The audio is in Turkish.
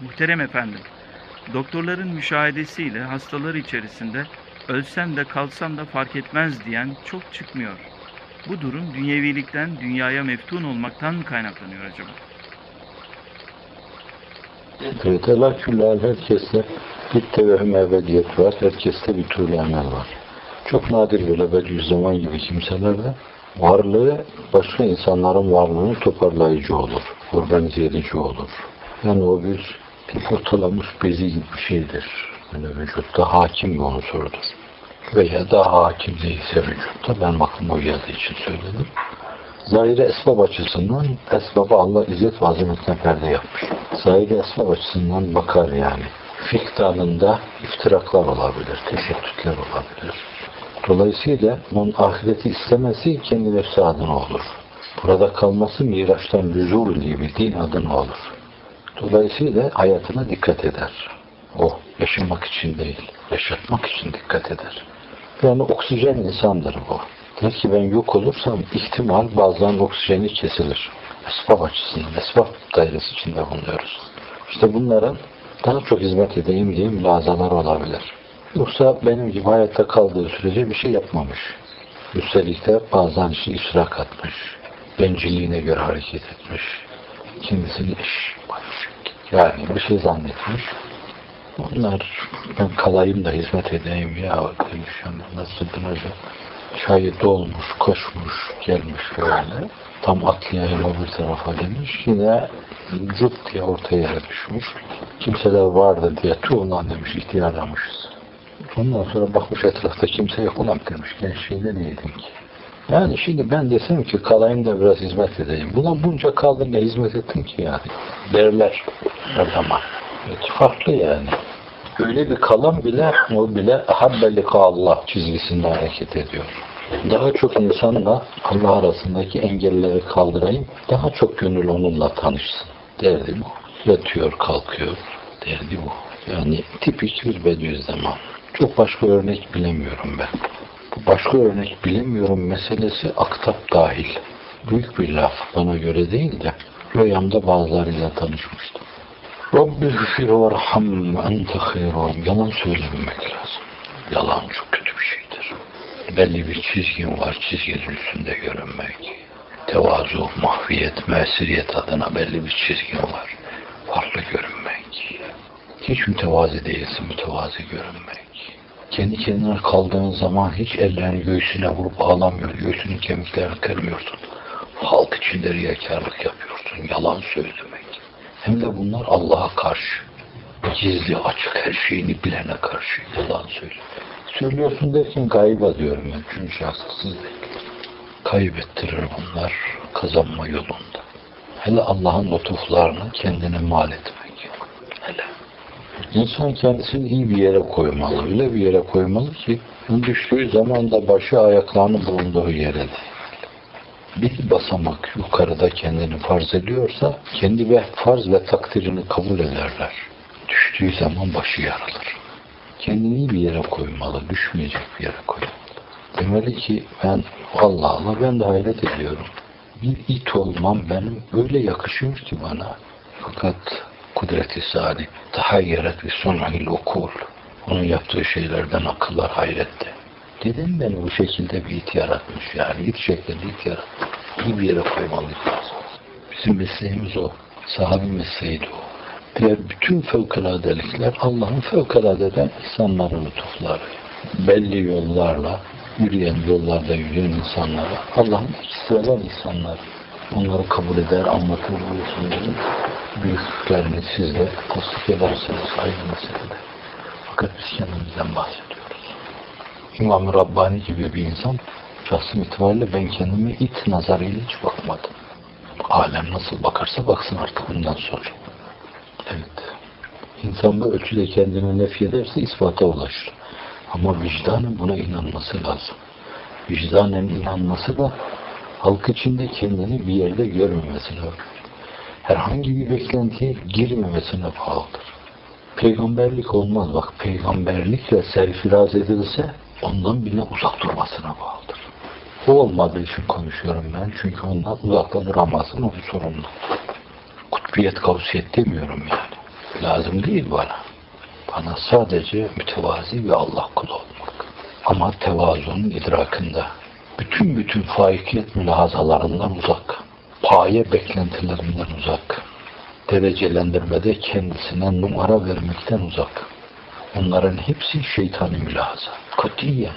Muhterem efendim, doktorların müşahedesiyle hastalar içerisinde ölsem de kalsam da fark etmez diyen çok çıkmıyor. Bu durum dünyevilikten dünyaya meftun olmaktan mı kaynaklanıyor acaba? Evet, Allah küllâl herkeste bir tevehüm ebediyet var. Herkeste bir türlü emel var. Çok nadir böyle Bediüzzaman gibi kimselerde varlığı başka insanların varlığını toparlayıcı olur. Organize edici olur. Yani o bir ortalamış bezi gibi bir şeydir. Yani vücutta hakim bir unsurdur. Veya daha hakim değilse vücutta ben aklıma geldiği için söyledim. Zahiri esbab açısından esbaba Allah izzet ve azametine perde yapmış. Zahiri esbab açısından bakar yani. Fik dalında iftiraklar olabilir, teşettütler olabilir. Dolayısıyla onun ahireti istemesi kendi nefsi adına olur. Burada kalması Miraç'tan lüzul diye bir din adına olur. Dolayısıyla hayatına dikkat eder. O yaşamak için değil, yaşatmak için dikkat eder. Yani oksijen insandır bu. Der ki ben yok olursam ihtimal bazen oksijeni kesilir. Esbab açısından, esbab dairesi içinde bulunuyoruz. İşte bunların daha çok hizmet edeyim diye mülazalar olabilir. Yoksa benim gibi hayatta kaldığı sürece bir şey yapmamış. Üstelik de bazen işte ifrak atmış. Bencilliğine göre hareket etmiş. Kendisini iş yani bir şey zannetmiş. Onlar ben kalayım da hizmet edeyim ya demiş yani nasıl Hoca. Çayı dolmuş, koşmuş, gelmiş böyle. Tam atlayayım öbür tarafa demiş. Yine cıt diye ortaya yere düşmüş. Kimseler vardı diye tu ulan demiş ihtiyarlamışız. Ondan sonra bakmış etrafta kimse yok ulan demiş. Gençliğinde niyeydin ki? Yani şimdi ben desem ki kalayım da biraz hizmet edeyim. Buna bunca kaldın ne hizmet ettin ki yani? Derler her zaman. Evet, farklı yani. Öyle bir kalan bile o bile habbelika Allah çizgisinde hareket ediyor. Daha çok insanla Allah arasındaki engelleri kaldırayım. Daha çok gönül onunla tanışsın. Derdi bu. Yatıyor, kalkıyor. Derdi bu. Yani tipik bir Bediüzzaman. Çok başka örnek bilemiyorum ben. Başka örnek bilemiyorum meselesi aktap dahil. Büyük bir laf bana göre değil de rüyamda bazılarıyla tanışmıştım. Rabbi gfir varham ente hayrun. Yalan söylememek lazım. Yalan çok kötü bir şeydir. Belli bir çizgin var, çizginin üstünde görünmek. Tevazu, mahviyet, mesiriyet adına belli bir çizgin var. Farklı görünmek. Hiç mütevazi değilsin, mütevazi görünmek. Kendi kendine kaldığın zaman hiç ellerini göğsüne vurup ağlamıyor, göğsünün kemiklerini kırmıyorsun. Halk içinde riyakarlık yapıyorsun, yalan söylemek. Hem de bunlar Allah'a karşı. Gizli, açık her şeyini bilene karşı yalan söylüyor. Söylüyorsun derken gayba diyorum ben. Çünkü değil. Kaybettirir bunlar kazanma yolunda. Hele Allah'ın lütuflarını kendine mal etmek. İnsan kendisini iyi bir yere koymalı. Öyle bir yere koymalı ki düştüğü zaman da başı ayaklarının bulunduğu yere değil bir basamak yukarıda kendini farz ediyorsa kendi ve farz ve takdirini kabul ederler. Düştüğü zaman başı yarılır. Kendini iyi bir yere koymalı, düşmeyecek bir yere koymalı. Demeli ki ben Allah Allah ben de hayret ediyorum. Bir it olmam benim öyle yakışıyor ki bana. Fakat kudreti sani tahayyeret ve sun'il okul. Onun yaptığı şeylerden akıllar hayretti. Neden beni bu şekilde bir it yaratmış yani? it şeklinde it yaratmış. İyi bir yere koymalıyız. Bizim mesleğimiz o. Sahabi mesleğiydi o. Diğer bütün fevkaladelikler Allah'ın fevkaladeden insanların lütufları. Belli yollarla yürüyen, yollarda yürüyen insanlara Allah'ın olan insanlar. Onları kabul eder, anlatır buyursunların büyüklüklerini siz de tasdik edersiniz ayrı meselede. Fakat biz kendimizden bahsediyoruz. İmam-ı Rabbani gibi bir insan şahsım itibariyle ben kendime it nazarıyla hiç bakmadım. Alem nasıl bakarsa baksın artık bundan sonra. Evet. İnsan bu ölçüde kendine nef ederse ispata ulaşır. Ama vicdanın buna inanması lazım. Vicdanen inanması da halk içinde kendini bir yerde görmemesi lazım. Herhangi bir beklentiye girmemesine bağlıdır. Peygamberlik olmaz. Bak peygamberlikle serfiraz edilse ondan bile uzak durmasına bağlıdır. O olmadığı için konuşuyorum ben. Çünkü ondan uzakta duramazsın o bir sorumlu. Kutbiyet, kavsiyet demiyorum yani. lazım değil bana. Bana sadece mütevazi ve Allah kulu olmak. Ama tevazunun idrakında. Bütün bütün faikiyet mülahazalarından uzak. Paye beklentilerinden uzak. Derecelendirmede kendisine numara vermekten uzak. Bunların hepsi şeytani mülahaza. Katiyen.